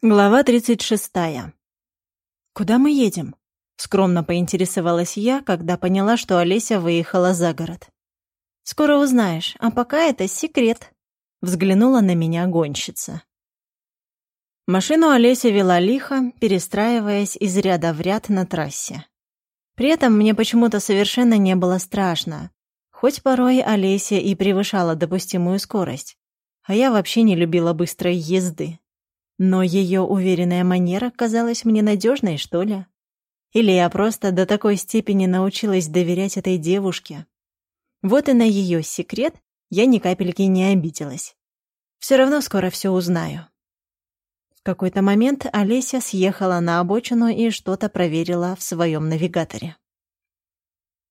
Глава 36. «Куда мы едем?» — скромно поинтересовалась я, когда поняла, что Олеся выехала за город. «Скоро узнаешь, а пока это секрет», — взглянула на меня гонщица. Машину Олеся вела лихо, перестраиваясь из ряда в ряд на трассе. При этом мне почему-то совершенно не было страшно, хоть порой Олеся и превышала допустимую скорость, а я вообще не любила быстрой езды. Но ее уверенная манера казалась мне надежной, что ли? Или я просто до такой степени научилась доверять этой девушке? Вот и на ее секрет я ни капельки не обиделась. Все равно скоро все узнаю. В какой-то момент Олеся съехала на обочину и что-то проверила в своем навигаторе.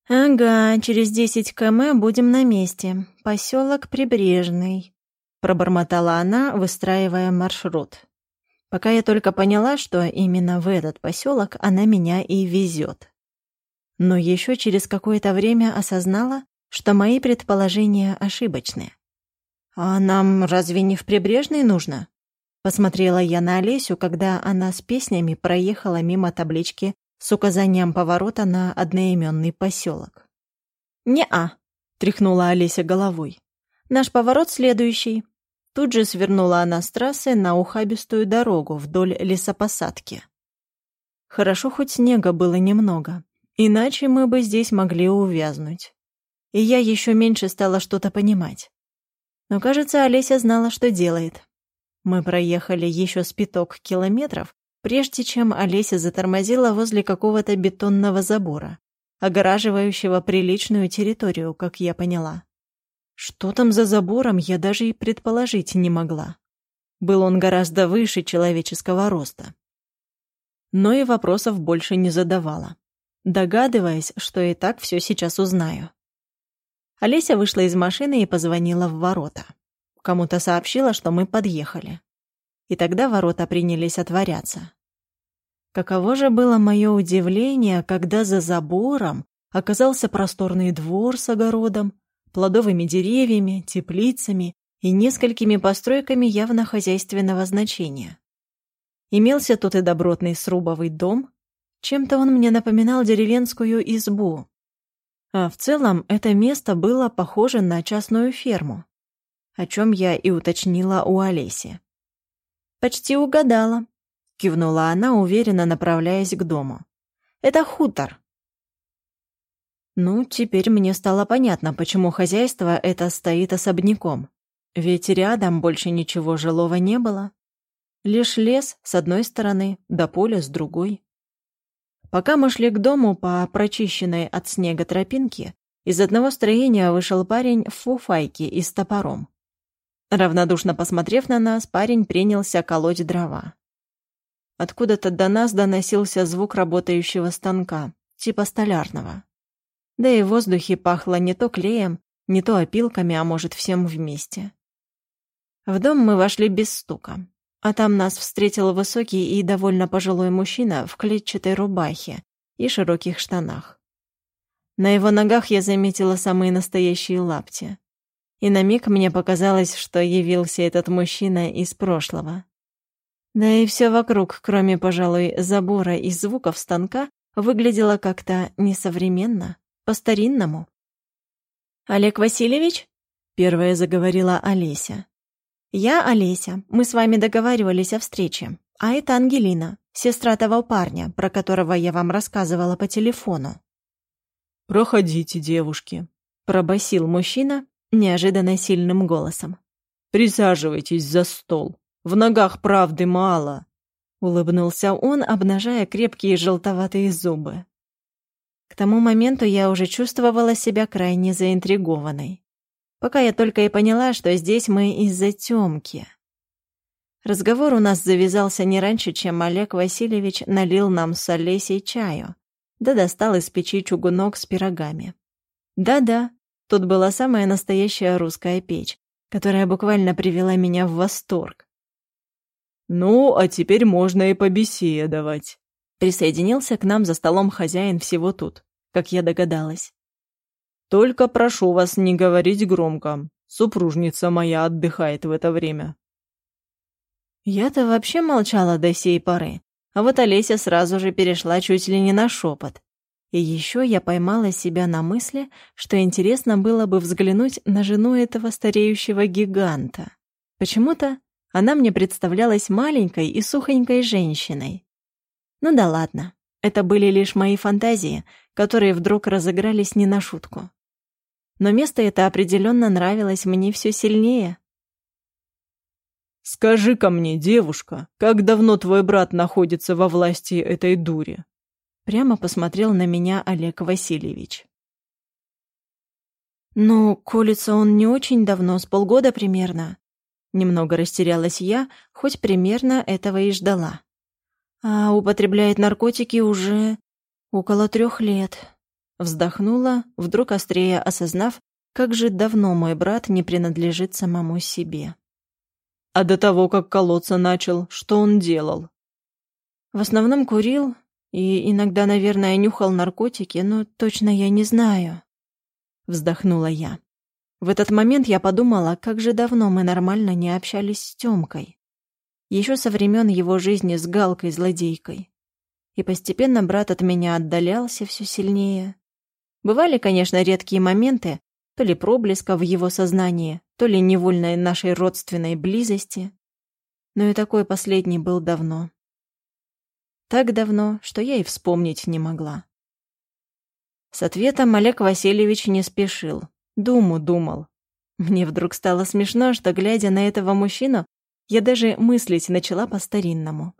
«Ага, через десять км будем на месте. Поселок Прибрежный», — пробормотала она, выстраивая маршрут пока я только поняла, что именно в этот поселок она меня и везет. Но еще через какое-то время осознала, что мои предположения ошибочны. «А нам разве не в Прибрежный нужно?» Посмотрела я на Олесю, когда она с песнями проехала мимо таблички с указанием поворота на одноименный поселок. «Не-а», — тряхнула Олеся головой. «Наш поворот следующий. Тут же свернула она с трассы на ухабистую дорогу вдоль лесопосадки. Хорошо, хоть снега было немного, иначе мы бы здесь могли увязнуть. И я еще меньше стала что-то понимать. Но, кажется, Олеся знала, что делает. Мы проехали еще с пяток километров, прежде чем Олеся затормозила возле какого-то бетонного забора, огораживающего приличную территорию, как я поняла. Что там за забором, я даже и предположить не могла. Был он гораздо выше человеческого роста. Но и вопросов больше не задавала, догадываясь, что и так все сейчас узнаю. Олеся вышла из машины и позвонила в ворота. Кому-то сообщила, что мы подъехали. И тогда ворота принялись отворяться. Каково же было мое удивление, когда за забором оказался просторный двор с огородом, плодовыми деревьями, теплицами и несколькими постройками явно хозяйственного значения. Имелся тут и добротный срубовый дом, чем-то он мне напоминал деревенскую избу. А в целом это место было похоже на частную ферму, о чем я и уточнила у Олеси. «Почти угадала», — кивнула она, уверенно направляясь к дому. «Это хутор. Ну, теперь мне стало понятно, почему хозяйство это стоит особняком. Ведь рядом больше ничего жилого не было. Лишь лес с одной стороны, да поле с другой. Пока мы шли к дому по прочищенной от снега тропинке, из одного строения вышел парень в фуфайке и с топором. Равнодушно посмотрев на нас, парень принялся колоть дрова. Откуда-то до нас доносился звук работающего станка, типа столярного. Да и в воздухе пахло не то клеем, не то опилками, а может, всем вместе. В дом мы вошли без стука, а там нас встретил высокий и довольно пожилой мужчина в клетчатой рубахе и широких штанах. На его ногах я заметила самые настоящие лапти. И на миг мне показалось, что явился этот мужчина из прошлого. Да и все вокруг, кроме, пожалуй, забора и звуков станка, выглядело как-то несовременно. По-старинному. «Олег Васильевич?» — первая заговорила Олеся. «Я Олеся. Мы с вами договаривались о встрече. А это Ангелина, сестра того парня, про которого я вам рассказывала по телефону». «Проходите, девушки», — пробасил мужчина неожиданно сильным голосом. «Присаживайтесь за стол. В ногах правды мало», — улыбнулся он, обнажая крепкие желтоватые зубы. К тому моменту я уже чувствовала себя крайне заинтригованной. Пока я только и поняла, что здесь мы из-за Тёмки. Разговор у нас завязался не раньше, чем Олег Васильевич налил нам с Олесей чаю, да достал из печи чугунок с пирогами. Да-да, тут была самая настоящая русская печь, которая буквально привела меня в восторг. «Ну, а теперь можно и побеседовать», Присоединился к нам за столом хозяин всего тут, как я догадалась. «Только прошу вас не говорить громко. Супружница моя отдыхает в это время». Я-то вообще молчала до сей поры, а вот Олеся сразу же перешла чуть ли не на шепот. И еще я поймала себя на мысли, что интересно было бы взглянуть на жену этого стареющего гиганта. Почему-то она мне представлялась маленькой и сухонькой женщиной. Ну да ладно, это были лишь мои фантазии, которые вдруг разыгрались не на шутку. Но место это определенно нравилось мне все сильнее. «Скажи-ка мне, девушка, как давно твой брат находится во власти этой дури?» Прямо посмотрел на меня Олег Васильевич. «Ну, колется он не очень давно, с полгода примерно». Немного растерялась я, хоть примерно этого и ждала. А употребляет наркотики уже около трех лет. Вздохнула, вдруг острее осознав, как же давно мой брат не принадлежит самому себе. А до того, как колоться начал, что он делал? В основном курил, и иногда, наверное, нюхал наркотики, но точно я не знаю. Вздохнула я. В этот момент я подумала, как же давно мы нормально не общались с Тёмкой. Еще со времен его жизни с Галкой-злодейкой. И постепенно брат от меня отдалялся все сильнее. Бывали, конечно, редкие моменты, то ли проблеска в его сознании, то ли невольной нашей родственной близости. Но и такой последний был давно. Так давно, что я и вспомнить не могла. С ответом Олег Васильевич не спешил. Думу думал. Мне вдруг стало смешно, что, глядя на этого мужчину, я даже мыслить начала по-старинному.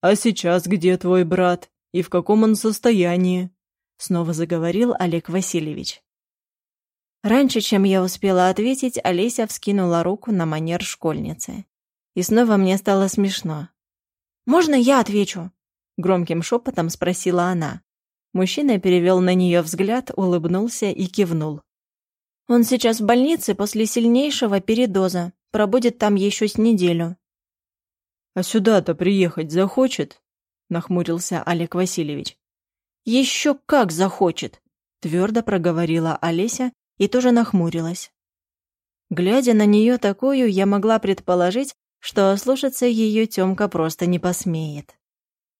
«А сейчас где твой брат? И в каком он состоянии?» Снова заговорил Олег Васильевич. Раньше, чем я успела ответить, Олеся вскинула руку на манер школьницы. И снова мне стало смешно. «Можно я отвечу?» Громким шепотом спросила она. Мужчина перевел на нее взгляд, улыбнулся и кивнул. «Он сейчас в больнице после сильнейшего передоза. Пробудет там еще с неделю». «А сюда-то приехать захочет?» — нахмурился Олег Васильевич. «Еще как захочет!» — твердо проговорила Олеся и тоже нахмурилась. Глядя на нее такую, я могла предположить, что ослушаться ее Тёмка просто не посмеет.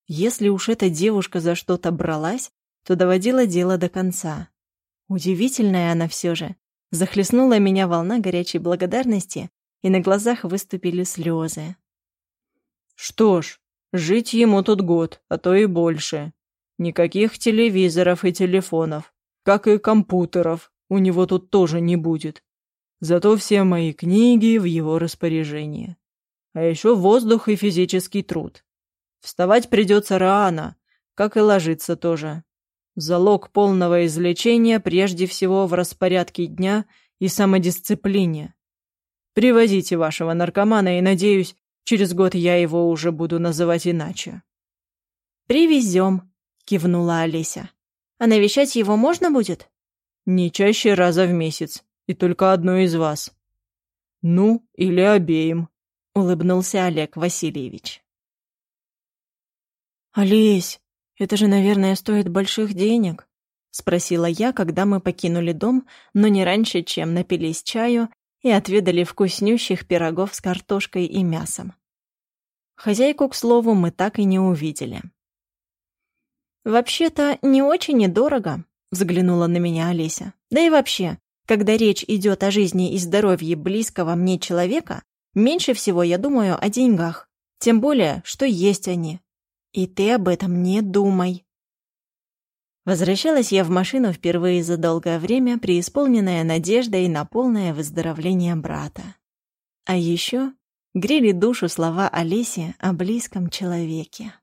Если уж эта девушка за что-то бралась, то доводила дело до конца. Удивительная она все же. Захлестнула меня волна горячей благодарности, и на глазах выступили слезы. «Что ж, жить ему тут год, а то и больше. Никаких телевизоров и телефонов, как и компьютеров, у него тут тоже не будет. Зато все мои книги в его распоряжении. А еще воздух и физический труд. Вставать придется рано, как и ложиться тоже. Залог полного излечения прежде всего в распорядке дня и самодисциплине. Привозите вашего наркомана, и, надеюсь, через год я его уже буду называть иначе. «Привезем», — кивнула Олеся. «А навещать его можно будет?» «Не чаще раза в месяц, и только одной из вас». «Ну, или обеим», — улыбнулся Олег Васильевич. «Олесь, это же, наверное, стоит больших денег?» — спросила я, когда мы покинули дом, но не раньше, чем напились чаю и отведали вкуснющих пирогов с картошкой и мясом. Хозяйку, к слову, мы так и не увидели. «Вообще-то не очень недорого», — взглянула на меня Олеся. «Да и вообще, когда речь идет о жизни и здоровье близкого мне человека, Меньше всего я думаю о деньгах, тем более, что есть они. И ты об этом не думай. Возвращалась я в машину впервые за долгое время, преисполненная надеждой на полное выздоровление брата. А еще грели душу слова Олеси о близком человеке.